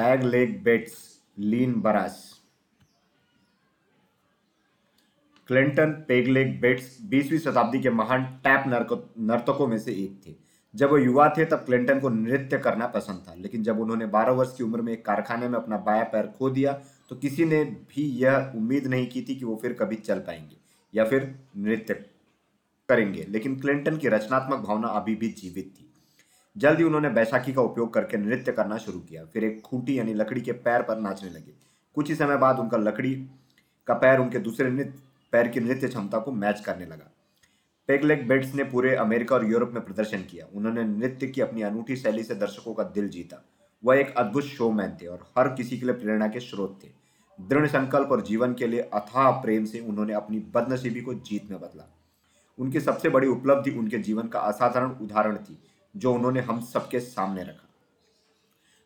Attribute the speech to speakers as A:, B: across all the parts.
A: Peg Leg Bates लीन बरास Clinton Peg Leg Bates 20वीं शताब्दी के महान टैप नर्तकों में से एक थे। जब वो युवा थे, तब क्लिंटन को नृत्य करना पसंद था। लेकिन जब उन्होंने 12 वर्ष की उम्र में एक कारखाने में अपना बाया पैर खो दिया तो किसी ने भी यह उम्मीद नहीं की थी कि वो फिर कभी चल पाएँगे या फिर नृत्य करेंगे। लेकिन क्लिंटन की रचनात्मक भावना अभी भी जीवित थी। जल्द ही उन्होंने बैसाखी का उपयोग करके नृत्य करना शुरू किया। फिर एक खूंटी यानी लकड़ी के पैर पर नाचने लगे। कुछ ही समय बाद उनका लकड़ी का पैर उनके दूसरे नृत्य, पैर की नृत्य क्षमता को मैच करने लगा। पेगलेग बेट्स ने पूरे अमेरिका और यूरोप में प्रदर्शन किया। उन्होंने नृत्य की अपनी अनूठी शैली से दर्शकों का दिल जीता। वह एक अद्भुत शोमैन थे और हर किसी के लिए प्रेरणा के स्रोत थे। दृढ़ संकल्प और जीवन के लिए अथाह प्रेम से उन्होंने अपनी बदनसीबी को जीत में बदला। उनकी सबसे बड़ी उपलब्धि उनके जीवन का असाधारण उदाहरण थी। जो उन्होंने हम सबके सामने रखा।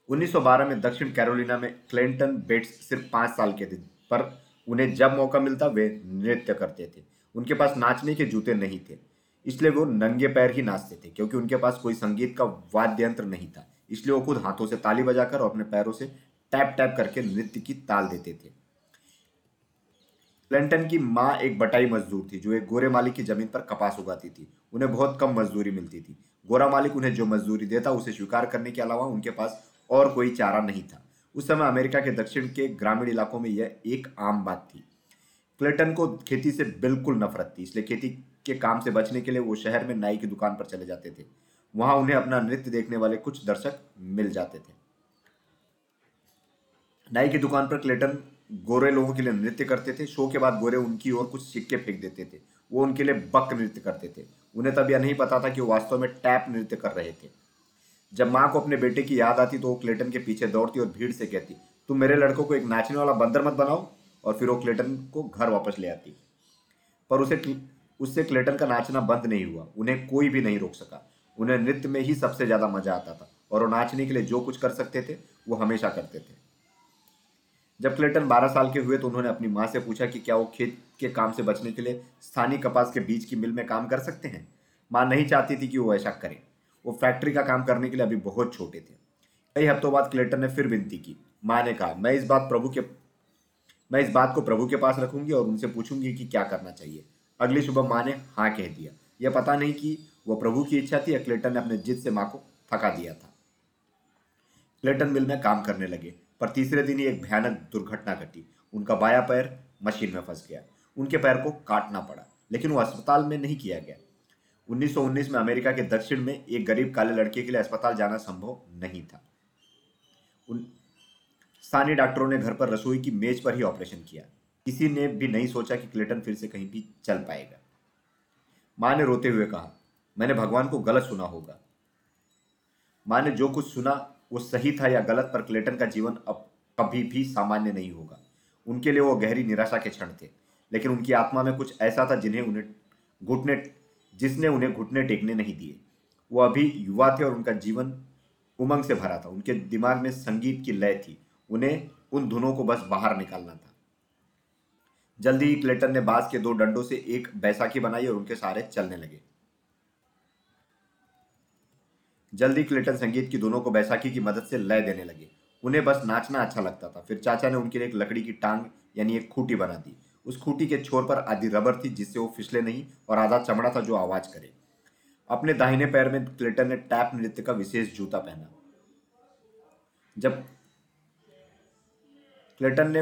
A: 1912 में दक्षिण कैरोलिना में क्लिंटन बेट्स सिर्फ़ पाँच साल के थे, पर उन्हें जब मौका मिलता, वे नृत्य करते थे। उनके पास नाचने के जूते नहीं थे, इसलिए वो नंगे पैर ही नाचते थे, क्योंकि उनके पास कोई संगीत का वाद्य यंत्र नहीं था। इसलिए वो खुद हाथों से ताली बजाकर और अपने पैरों से टैप टैप करके नृत्य की ताल देते थे। क्लिंटन की माँ एक बटाई मजदूर थी, जो एक गोरे मालिक की ज़मीन पर कपास उगाती थी। उन्हें बहुत कम मजदूरी मिलती थी। गोरा मालिक उन्हें जो मजदूरी देता, उसे स्वीकार करने के अलावा उनके पास और कोई चारा नहीं था। उस समय अमेरिका के दक्षिण के ग्रामीण इलाकों में यह एक आम बात थी। क्लेटन को खेती से बिल्कुल नफरत थी, इसलिए खेती के काम से बचने के लिए वो शहर में नाई की दुकान पर चले जाते थे। वहाँ उन्हें अपना नृत्य देखने वाले कुछ दर्शक मिल जाते थे। नाई की दुकान पर क्लेटन गोरे लोगों के लिए नृत्य करते थे। शो के बाद गोरे उनकी ओर कुछ सिक्के फेंक देते थे। वो उनके लिए बक नृत्य करते थे। उन्हें तब यह नहीं पता था कि वो वास्तव में टैप नृत्य कर रहे थे। जब माँ को अपने बेटे की याद आती तो वो क्लेटन के पीछे दौड़ती और भीड़ से कहती, तुम मेरे लड़कों को एक नाचने वाला बंदर मत बनाओ। और फिर वो क्लेटन को घर वापस ले आती। पर उसे उससे क्लेटन का नाचना बंद नहीं हुआ, उन्हें कोई भी नहीं रोक सका। उन्हें नृत्य में ही सबसे ज़्यादा मज़ा आता था और वो नाचने के लिए जो कुछ कर सकते थे, वो हमेशा करते थे। जब क्लेटन 12 साल के हुए तो उन्होंने अपनी माँ से पूछा कि क्या वो खेत के काम से बचने के लिए स्थानीय कपास के बीज की मिल में काम कर सकते हैं? माँ नहीं चाहती थी कि वो ऐसा करें। वो फैक्ट्री का काम करने के लिए अभी बहुत छोटे थे। कई हफ्तों बाद क्लेटन ने फिर विनती की। माँ ने कहा, मैं इस बात प्रभु के, मैं इस बात को प्रभु के पास रखूँगी और उनसे पूछूँगी कि क्या करना चाहिए। अगली सुबह माँ ने हाँ कह दिया। यह पता नहीं कि वह प्रभु की इच्छा थी या क्लेटन ने अपने जिद से माँ को थका दिया था। क्लेटन मिल में काम करने लगे। पर तीसरे दिन ही एक भयानक दुर्घटना घटी। उनका बाया पैर मशीन में फंस गया। उनके पैर को काटना पड़ा, लेकिन वो अस्पताल में नहीं किया गया। 1919 में अमेरिका के दक्षिण में एक गरीब काले लड़के के लिए अस्पताल जाना संभव नहीं था। उन स्थानीय डॉक्टरों ने घर पर रसोई की मेज पर ही ऑपरेशन किया। किसी ने भी नहीं सोचा कि क्लेटन फिर से कहीं भी चल पाएगा। माँ ने रोते हुए कहा, मैंने भगवान को गलत सुना होगा। माँ ने जो कुछ सुना वो सही था या गलत, पर क्लेटन का जीवन अब कभी भी सामान्य नहीं होगा। उनके लिए वो गहरी निराशा के क्षण थे, लेकिन उनकी आत्मा में कुछ ऐसा था जिन्हें उन्हें घुटने, जिसने उन्हें घुटने टेकने नहीं दिए। वो अभी युवा थे और उनका जीवन उमंग से भरा था। उनके दिमाग में संगीत की लय थी। उन्हें उन धुनों को बस बाहर निकालना था। जल्दी ही क्लेटन ने बाँस के दो डंडों से एक बैसाखी बनाई और उनके सहारे चलने लगे। जल्दी क्लेटन संगीत की दोनों को बैसाखी की मदद से लय देने लगे। उन्हें बस नाचना अच्छा लगता था। फिर चाचा ने उनके लिए एक लकड़ी की टांग, यानी एक खूटी बना दी। उस खूटी के छोर पर आधी रबर थी, जिससे वो फिसले नहीं और आधा चमड़ा था जो आवाज़ करे। अपने दाहिने पैर में क्लेटन ने टैप नृत्य का विशेष जूता पहना। जब क्लेटन ने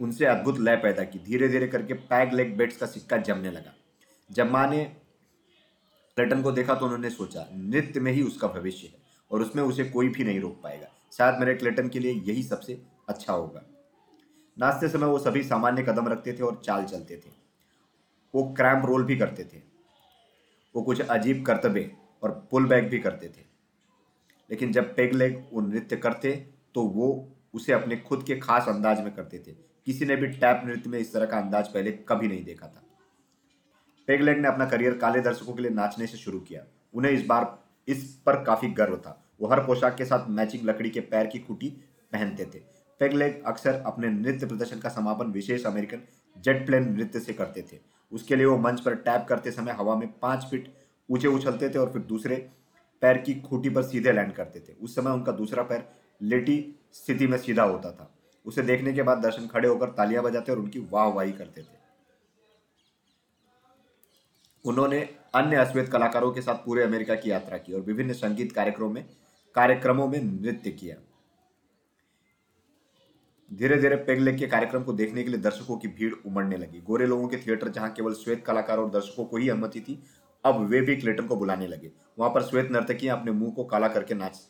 A: उनसे अद्भुत लय पैदा की धीरे धीरे करके पैग लेग बेट्स का सिक्का जमने लगा। जब माँ ने क्लेटन को देखा तो उन्होंने सोचा, नृत्य में ही उसका भविष्य है और उसमें उसे कोई भी नहीं रोक पाएगा। शायद मेरे क्लेटन के लिए यही सबसे अच्छा होगा। नाचते समय वो सभी सामान्य कदम रखते थे और चाल चलते थे। वो क्रैम्प रोल भी करते थे। वो कुछ अजीब कर्तव्य और पुल बैक भी करते थे। लेकिन जब पेग लेग वो नृत्य करते तो वो उसे अपने खुद के खास अंदाज में करते थे। किसी ने भी टैप नृत्य में इस तरह का अंदाज पहले कभी नहीं देखा था। पेगलेग ने अपना करियर काले दर्शकों के लिए नाचने से शुरू किया। उन्हें इस बार, इस पर काफ़ी गर्व था। वो हर पोशाक के साथ मैचिंग लकड़ी के पैर की कुटी पहनते थे। पेगलेग अक्सर अपने नृत्य प्रदर्शन का समापन विशेष अमेरिकन जेट प्लेन नृत्य से करते थे। उसके लिए वो मंच पर टैप करते समय हवा में पाँच फीट ऊँचे उछलते थे और फिर दूसरे पैर की खूटी पर सीधे लैंड करते थे। उस समय उनका दूसरा पैर लेटी स्थिति में सीधा होता था। उसे देखने के बाद दर्शन खड़े होकर तालियाँ बजाते और उनकी वाह वाही करते थे। उन्होंने अन्य अश्वेत कलाकारों के साथ पूरे अमेरिका की यात्रा की और विभिन्न संगीत कार्यक्रमों में कार्यक्रमों में नृत्य किया। धीरे धीरे पेगलेग के कार्यक्रम को देखने के लिए दर्शकों की भीड़ उमड़ने लगी। गोरे लोगों के थिएटर जहाँ केवल श्वेत कलाकार और दर्शकों को ही अनुमति थी, अब वे भी क्लेटन को बुलाने लगे। वहाँ पर श्वेत नर्तकियाँ अपने मुँह को काला करके नाच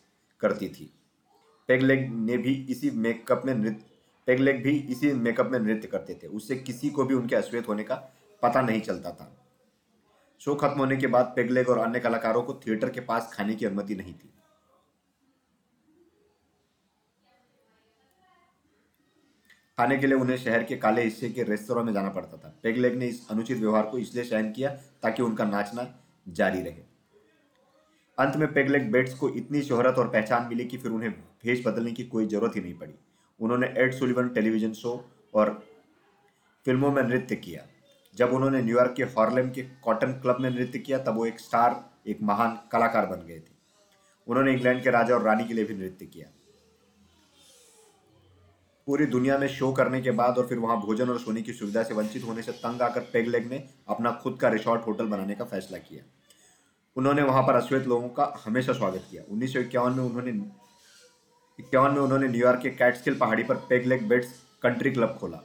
A: करती थी। पेगलेग ने भी इसी मेकअप में नृत्य पेगलेग भी इसी मेकअप में नृत्य करते थे। उससे किसी को भी उनके अश्वेत होने का पता नहीं चलता था। शो खत्म होने के बाद पेगलेग और अन्य कलाकारों को थिएटर के पास खाने की अनुमति नहीं थी। खाने के लिए उन्हें शहर के काले हिस्से के रेस्तोरां में जाना पड़ता था। पेगलेग ने इस अनुचित व्यवहार को इसलिए सहन किया ताकि उनका नाचना जारी रहे। अंत में पेगलेग बेट्स को इतनी शोहरत और पहचान मिली कि फिर उन्हें भेष बदलने की कोई ज़रूरत ही नहीं पड़ी। उन्होंने एड सुलिवन टेलीविज़न शो और फ़िल्मों में नृत्य किया। जब उन्होंने न्यूयॉर्क के हॉर्लेम के कॉटन क्लब में नृत्य किया, तब वो एक स्टार एक महान कलाकार बन गए थे। उन्होंने इंग्लैंड के राजा और रानी के लिए भी नृत्य किया। पूरी दुनिया में शो करने के बाद और फिर वहाँ भोजन और सोने की सुविधा से वंचित होने से तंग आकर पेगलेग ने अपना खुद का रिसोर्ट होटल बनाने का फैसला किया। उन्होंने वहाँ पर अश्वेत लोगों का हमेशा स्वागत किया। उन्नीस सौ इक्यावन में उन्होंने, इक्यावन में उन्होंने न्यूयॉर्क के कैटस्किल पहाड़ी पर पेगलेग बेट्स कंट्री क्लब खोला।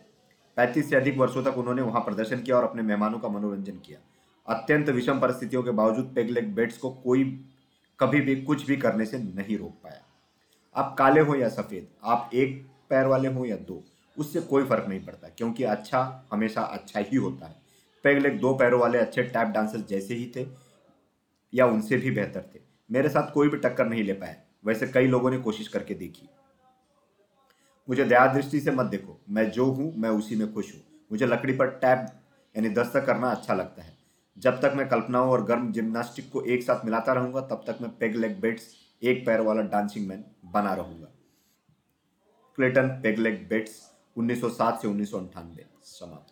A: पैंतीस से अधिक वर्षों तक उन्होंने वहाँ प्रदर्शन किया और अपने मेहमानों का मनोरंजन किया। अत्यंत विषम परिस्थितियों के बावजूद पेगलेग बेट्स को कोई कभी भी, कुछ भी करने से नहीं रोक पाया। आप काले हो या सफ़ेद, आप एक पैर वाले हों या दो, उससे कोई फ़र्क नहीं पड़ता, क्योंकि अच्छा हमेशा अच्छा ही होता है। पेगलेग दो पैरों वाले अच्छे टैप डांसर जैसे ही थे, या उनसे भी बेहतर थे। मेरे साथ कोई भी टक्कर नहीं ले पाया। वैसे कई लोगों ने कोशिश करके देखी। मुझे दया दृष्टि से मत देखो। मैं जो हूँ, मैं उसी में खुश हूँ। मुझे लकड़ी पर टैप यानी दस्तक करना अच्छा लगता है। जब तक मैं कल्पनाओं और गर्म जिम्नास्टिक को एक साथ मिलाता रहूँगा, तब तक मैं पेग लेग बेट्स एक पैर वाला डांसिंग मैन बना रहूँगा। क्लेटन पेग लेग बेट्स 1907 से उन्नीस समाप्त।